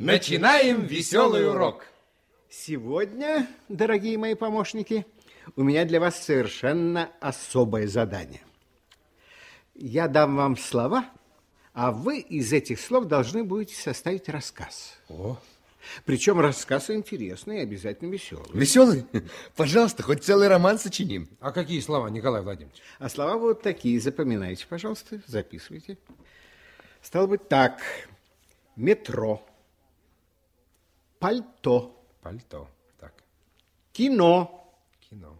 Начинаем веселый урок. Сегодня, дорогие мои помощники, у меня для вас совершенно особое задание. Я дам вам слова, а вы из этих слов должны будете составить рассказ. О. Причем рассказ интересный и обязательно веселый. Веселый? Пожалуйста, хоть целый роман сочиним. А какие слова, Николай Владимирович? А слова вот такие, запоминайте, пожалуйста, записывайте. Стало быть так, метро, пальто, Пальто. Так, кино, кино.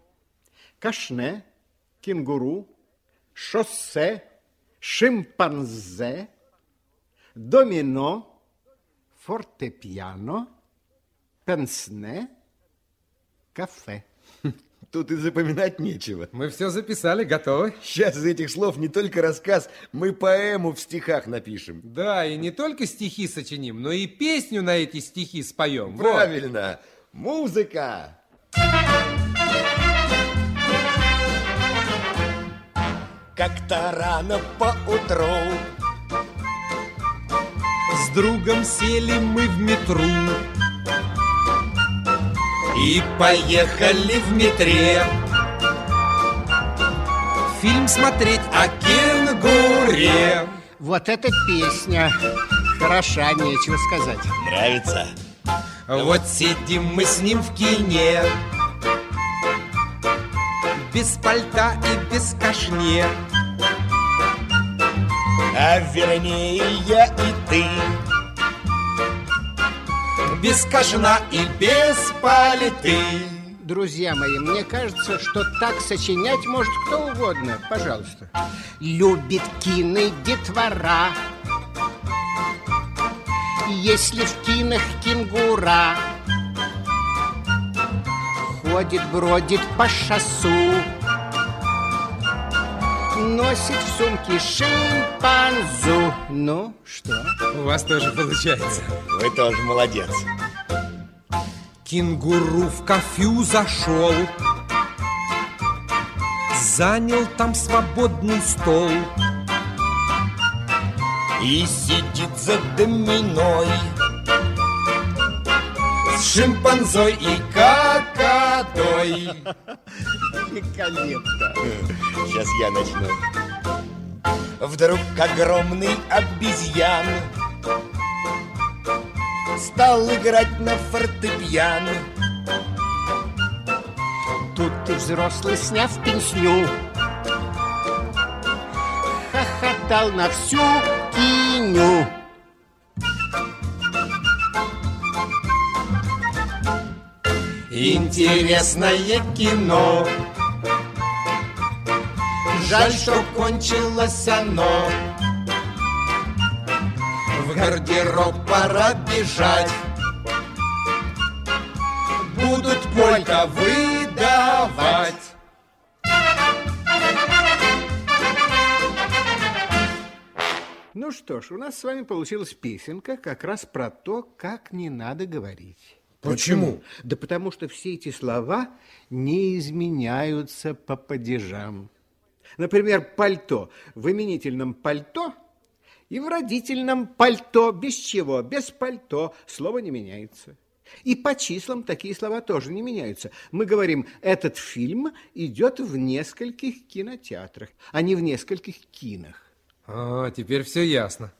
кашне, кенгуру, шоссе, шимпанзе, домино, фортепиано, пенсне, кафе. Тут и запоминать нечего. Мы все записали, готовы? Сейчас из этих слов не только рассказ, мы поэму в стихах напишем. Да, и не только стихи сочиним, но и песню на эти стихи споем. Вот. Правильно. Музыка. Как-то рано поутру С другом сели мы в метро И поехали в метре. Фильм смотреть о кенгуре. Вот эта песня. Хороша, нечего сказать. Нравится? Вот сидим мы с ним в кине. Без пальта и без кашне. А вернее я и ты Без кашна и без палиты Друзья мои, мне кажется, что так сочинять может кто угодно. Пожалуйста. Любит кины детвора, Если в кинах кенгура Ходит, бродит по шоссу, Носит в сумке шимпанзу. Ну, что? У вас тоже получается Вы тоже молодец Кенгуру в кафю зашел Занял там свободный стол И сидит за доминой С шимпанзой и какадой Великолепно. Сейчас я начну Вдруг огромный обезьян Стал играть на фортепиано. Тут ты взрослый, сняв пенсню Хохотал на всю киню. Интересное кино Жаль, что кончилось оно В гардероб пора бежать Будут полька выдавать Ну что ж, у нас с вами получилась песенка как раз про то, как не надо говорить. Почему? Да потому что все эти слова не изменяются по падежам. Например, пальто. В именительном пальто и в родительном пальто. Без чего? Без пальто. Слово не меняется. И по числам такие слова тоже не меняются. Мы говорим, этот фильм идет в нескольких кинотеатрах, а не в нескольких кинах. А, теперь все ясно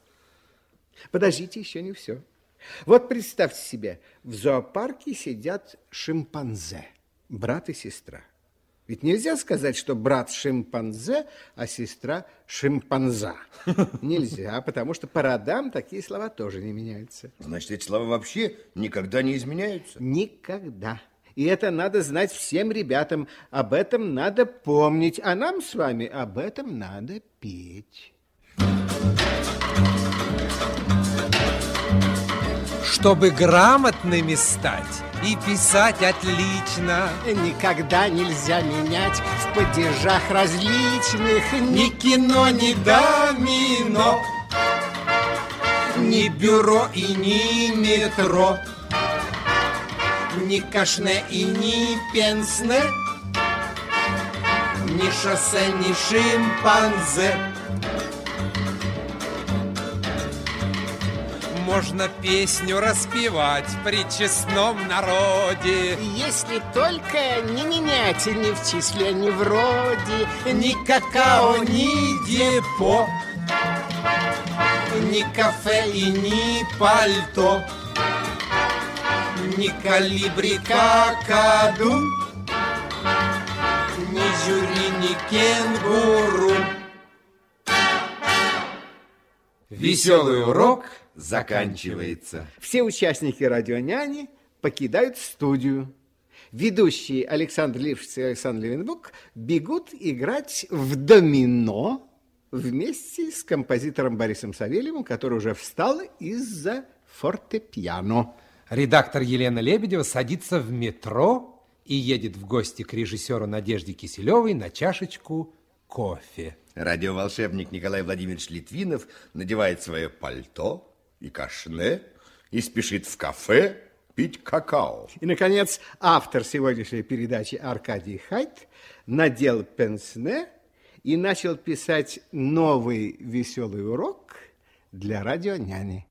Подождите, еще не все. Вот представьте себе, в зоопарке сидят шимпанзе, брат и сестра. Ведь нельзя сказать, что брат шимпанзе, а сестра шимпанза. Нельзя, потому что по родам такие слова тоже не меняются. Значит, эти слова вообще никогда не изменяются. Никогда. И это надо знать всем ребятам. Об этом надо помнить. А нам с вами об этом надо петь. Чтобы грамотными стать и писать отлично. Никогда нельзя менять в падежах различных. Ни кино, ни домино Ни бюро и ни метро Ни кашне и ни пенсне Ни шоссе, ни шимпанзе можно песню распевать при честном народе. Если только не менять ни в числе, ни в роде, Ни какао, ни депо, ни кафе и ни пальто, ни калибри какаду, ни жюри, ни кенгуру. Веселый урок заканчивается. Все участники радионяни покидают студию. Ведущие Александр Лившиц и Александр Левинбук бегут играть в домино вместе с композитором Борисом Савельевым, который уже встал из-за фортепиано. Редактор Елена Лебедева садится в метро и едет в гости к режиссеру Надежде Киселевой на чашечку кофе. Радиоволшебник Николай Владимирович Литвинов надевает свое пальто и кашне и спешит в кафе пить какао. И, наконец, автор сегодняшней передачи Аркадий Хайт надел пенсне и начал писать новый веселый урок для радионяни.